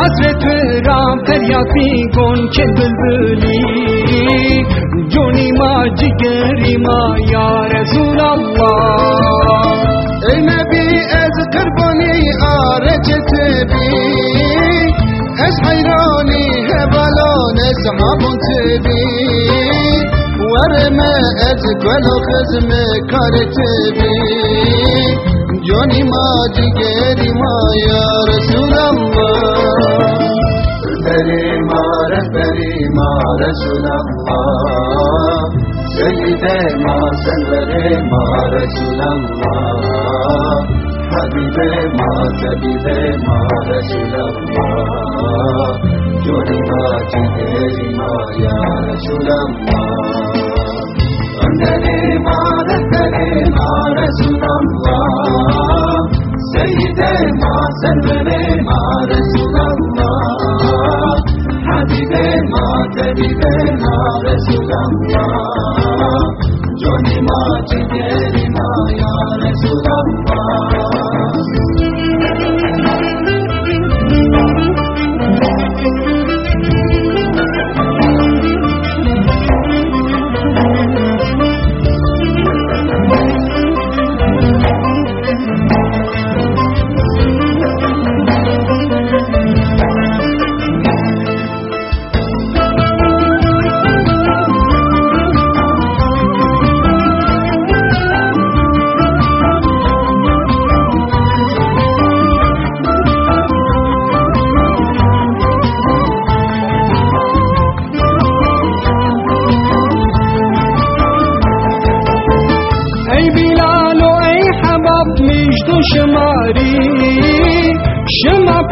حسرت رام فریادی گون که بلبلی جونی ما جگری ما یا رسول الله ای نبی از قربانی آرجت بی از حیرانی هبلان اصحابون تبی ورمه از گل و خزم کارت بی جونی ما جگری ما یا رسول الله سيد ما سنور ما رسول الله حبيب ما سبيب ما رسول الله جوني ما جگری ما یا رسول الله أنني ما رسول ما رسول الله سيد ما سنور Kadime na Resulallah Joni ma cigeri ma ya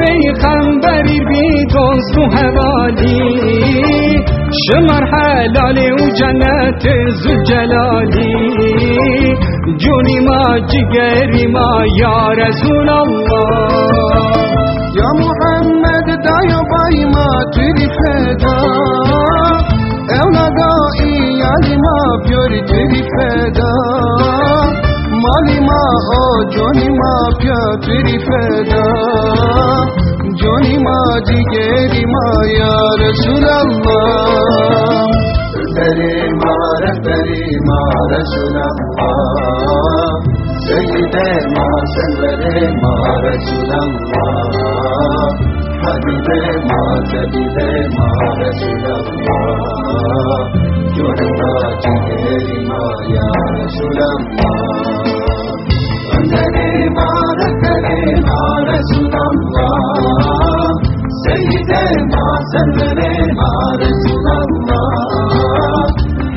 پیغمبری بی دوست و حوالی شمر حلال و جنت زلجلالی جونی ما جگری ما یا رسول الله يا محمد دايو باي ما تري فدا اولادائي يالي ما بيوري تري فدا مالي ما او جوني तेरी फैदा जोनी माँ जिगेरी माया रसूल अल्लाह तेरे मार तेरे मार रसूल अल्लाह सजदे माँ सजदे माँ रसूल अल्लाह हबीबे माँ सजदे माँ रसूल अल्लाह ما سنور ما رسول الله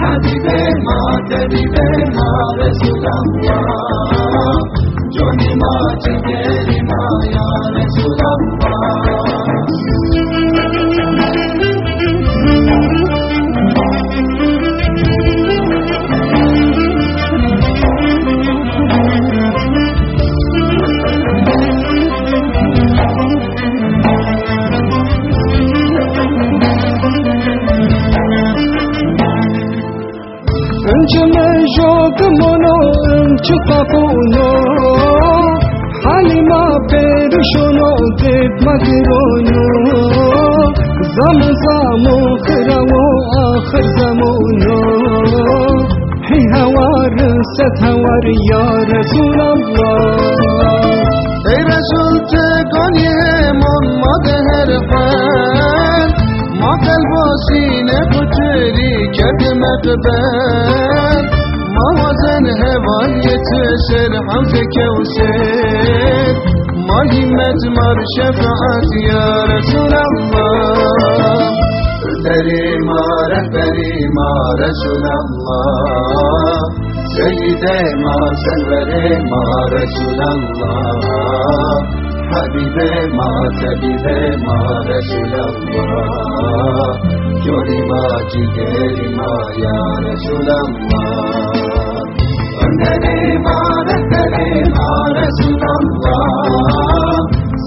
حبيب ما سبيب ما رسول الله جوني ما جگری చుక్క పూలో హాలిమా పేరు షోనో that మదిరోను زمزمو خرمو آخر زمونو. هی هوار ست هوار یا رسول الله ای رسول تگانی محمد هر فن ما قلب و سینه کتری کرد مقبل Mavazen hevayet eser hamze kevser Ma himmet mar şefaat ya Resulallah. Rehberi ma rehberi ma Resulallah. Seyyide ma senveri ma Resulallah. habibe ma habibe ma rasulallah jodi ma jigeri ma ya rasulallah ma andare ma rasulallah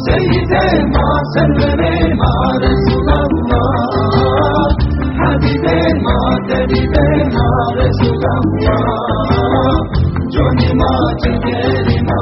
sayyide ma sandare ma rasulallah habibe ma habibe ma rasulallah jodi ma jigeri ma